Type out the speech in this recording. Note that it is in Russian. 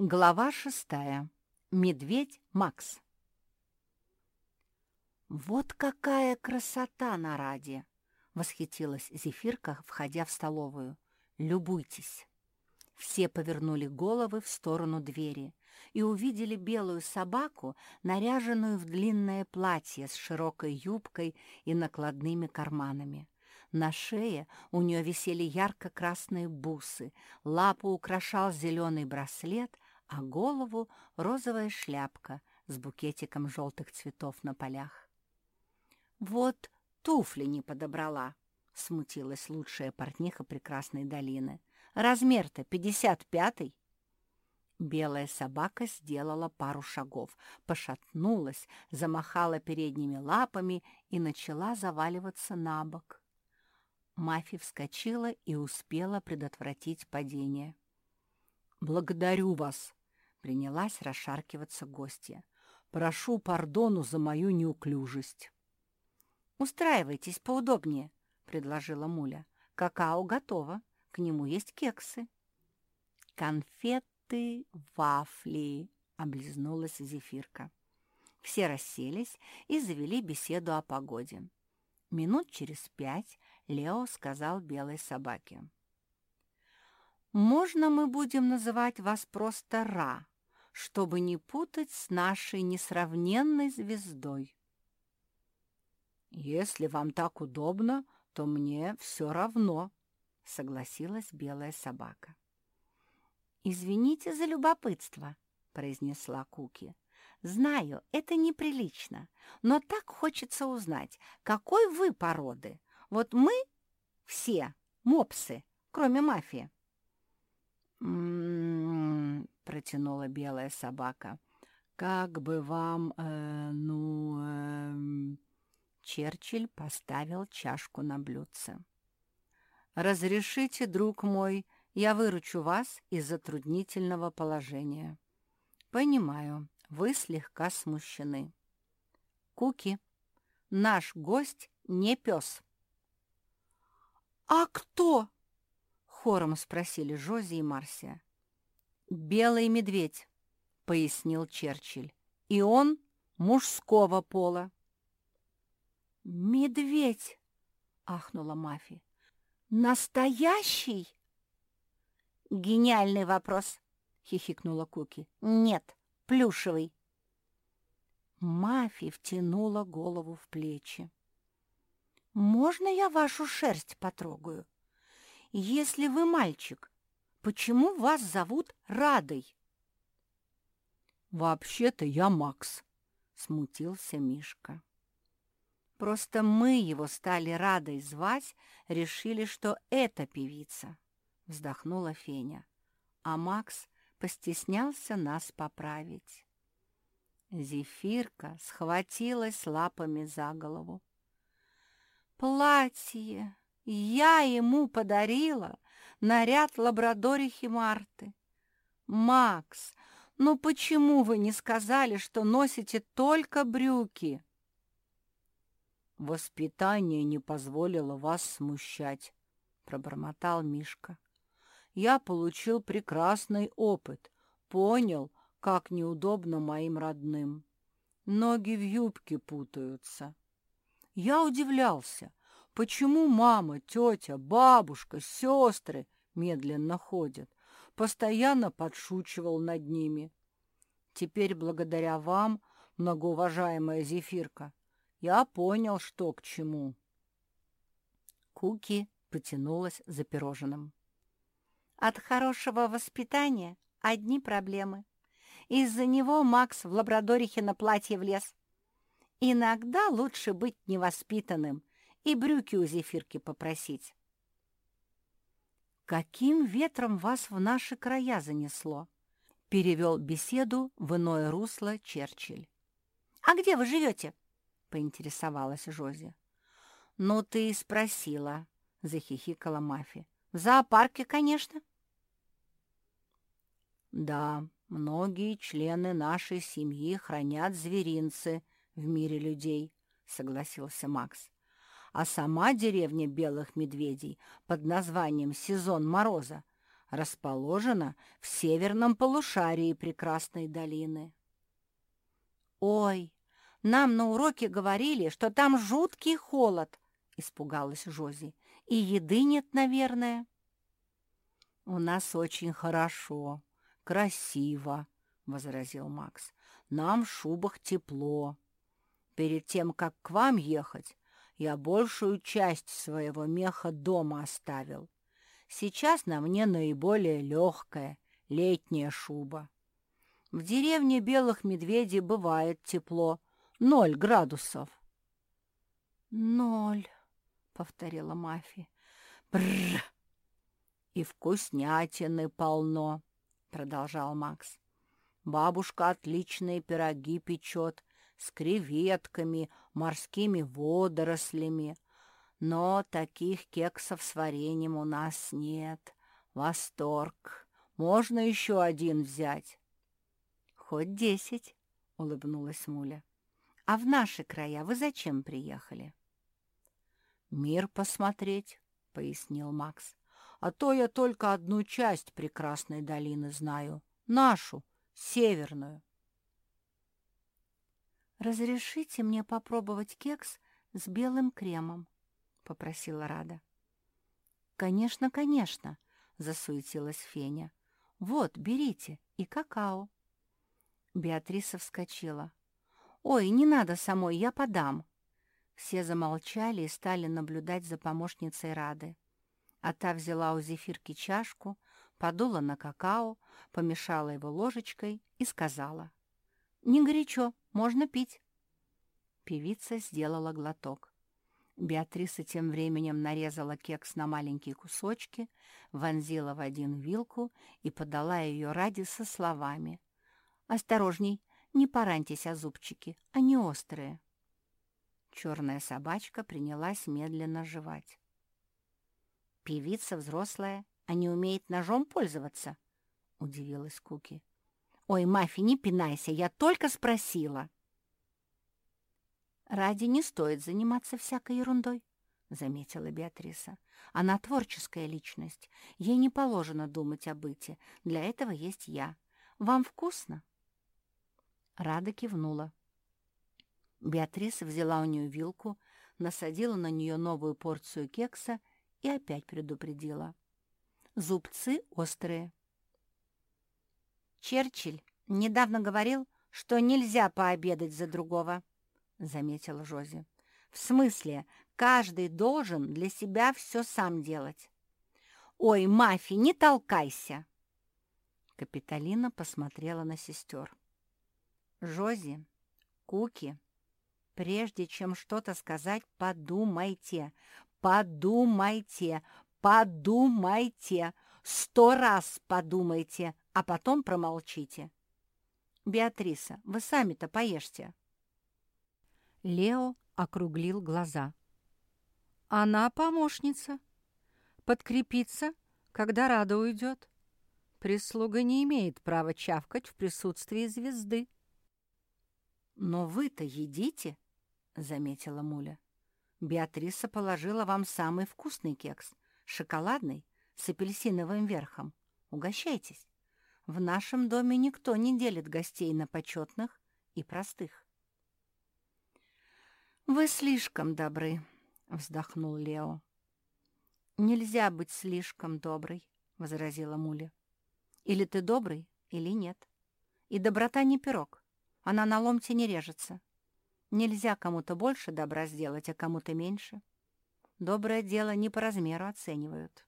Глава шестая. Медведь Макс. «Вот какая красота на раде!» — восхитилась Зефирка, входя в столовую. «Любуйтесь!» Все повернули головы в сторону двери и увидели белую собаку, наряженную в длинное платье с широкой юбкой и накладными карманами. На шее у нее висели ярко-красные бусы, лапу украшал зеленый браслет — а голову — розовая шляпка с букетиком желтых цветов на полях. «Вот туфли не подобрала», — смутилась лучшая портниха прекрасной долины. «Размер-то пятьдесят пятый». Белая собака сделала пару шагов, пошатнулась, замахала передними лапами и начала заваливаться на бок. Мафи вскочила и успела предотвратить падение. «Благодарю вас!» Принялась расшаркиваться гостья. «Прошу пардону за мою неуклюжесть». «Устраивайтесь поудобнее», — предложила Муля. «Какао готово. К нему есть кексы». «Конфеты, вафли», — облизнулась Зефирка. Все расселись и завели беседу о погоде. Минут через пять Лео сказал белой собаке. «Можно мы будем называть вас просто Ра, чтобы не путать с нашей несравненной звездой?» «Если вам так удобно, то мне все равно», — согласилась белая собака. «Извините за любопытство», — произнесла Куки. «Знаю, это неприлично, но так хочется узнать, какой вы породы. Вот мы все мопсы, кроме мафии». «М-м-м», протянула белая собака. «Как бы вам, э, ну...» э... Черчилль поставил чашку на блюдце. «Разрешите, друг мой, я выручу вас из затруднительного положения. Понимаю, вы слегка смущены. Куки, наш гость не пес». «А кто?» Хором спросили Жози и Марсия. «Белый медведь», — пояснил Черчилль. «И он мужского пола». «Медведь!» — ахнула Мафи. «Настоящий?» «Гениальный вопрос!» — хихикнула Куки. «Нет, плюшевый». Мафи втянула голову в плечи. «Можно я вашу шерсть потрогаю?» если вы мальчик, почему вас зовут Радой?» «Вообще-то я Макс», — смутился Мишка. «Просто мы его стали Радой звать, решили, что это певица», — вздохнула Феня. А Макс постеснялся нас поправить. Зефирка схватилась лапами за голову. «Платье! Я ему подарила наряд лабрадорихи Марты. Макс, ну почему вы не сказали, что носите только брюки? Воспитание не позволило вас смущать, пробормотал Мишка. Я получил прекрасный опыт, понял, как неудобно моим родным. Ноги в юбке путаются. Я удивлялся, Почему мама, тетя, бабушка, сестры медленно ходят? Постоянно подшучивал над ними. Теперь, благодаря вам, многоуважаемая Зефирка, я понял, что к чему. Куки потянулась за пирожным. От хорошего воспитания одни проблемы. Из-за него Макс в лабрадорихе на платье влез. Иногда лучше быть невоспитанным, и брюки у зефирки попросить. «Каким ветром вас в наши края занесло?» — перевел беседу в иное русло Черчилль. «А где вы живете?» — поинтересовалась Жози. «Ну, ты и спросила», — захихикала Мафи. «В зоопарке, конечно». «Да, многие члены нашей семьи хранят зверинцы в мире людей», — согласился Макс а сама деревня белых медведей под названием «Сезон мороза» расположена в северном полушарии прекрасной долины. «Ой, нам на уроке говорили, что там жуткий холод», — испугалась Жози. «И еды нет, наверное». «У нас очень хорошо, красиво», — возразил Макс. «Нам в шубах тепло. Перед тем, как к вам ехать, я большую часть своего меха дома оставил. Сейчас на мне наиболее легкая летняя шуба. В деревне белых медведей бывает тепло, ноль градусов. «Ноль», — повторила Мафи. «Бррр! И вкуснятины полно», — продолжал Макс. «Бабушка отличные пироги печет с креветками, морскими водорослями. Но таких кексов с вареньем у нас нет. Восторг! Можно еще один взять?» «Хоть десять», — улыбнулась Муля. «А в наши края вы зачем приехали?» «Мир посмотреть», — пояснил Макс. «А то я только одну часть прекрасной долины знаю, нашу, северную». «Разрешите мне попробовать кекс с белым кремом?» — попросила Рада. «Конечно, конечно», — засуетилась Феня. «Вот, берите, и какао». Беатриса вскочила. «Ой, не надо самой, я подам». Все замолчали и стали наблюдать за помощницей Рады. А та взяла у зефирки чашку, подула на какао, помешала его ложечкой и сказала. «Не горячо, можно пить». Певица сделала глоток. Беатриса тем временем нарезала кекс на маленькие кусочки, вонзила в один вилку и подала ее ради со словами. «Осторожней, не пораньтесь о зубчики, они острые». Черная собачка принялась медленно жевать. «Певица взрослая, а не умеет ножом пользоваться?» — удивилась Куки. «Ой, Мафи, не пинайся, я только спросила». «Ради не стоит заниматься всякой ерундой», — заметила Беатриса. «Она творческая личность. Ей не положено думать о быте. Для этого есть я. Вам вкусно?» Рада кивнула. Беатриса взяла у нее вилку, насадила на нее новую порцию кекса и опять предупредила. «Зубцы острые». «Черчилль недавно говорил, что нельзя пообедать за другого», — заметила Жози. «В смысле, каждый должен для себя все сам делать». «Ой, Мафи, не толкайся!» Капитолина посмотрела на сестер. «Жози, Куки, прежде чем что-то сказать, подумайте, подумайте, подумайте, сто раз подумайте, а потом промолчите. Беатриса, вы сами-то поешьте». Лео округлил глаза. «Она помощница. Подкрепиться, когда Рада уйдет. Прислуга не имеет права чавкать в присутствии звезды». «Но вы-то едите», — заметила Муля. «Беатриса положила вам самый вкусный кекс, шоколадный, с апельсиновым верхом. Угощайтесь. В нашем доме никто не делит гостей на почетных и простых. «Вы слишком добры», — вздохнул Лео. «Нельзя быть слишком доброй», — возразила Муля. «Или ты добрый, или нет. И доброта не пирог, она на ломте не режется. Нельзя кому-то больше добра сделать, а кому-то меньше. Доброе дело не по размеру оценивают».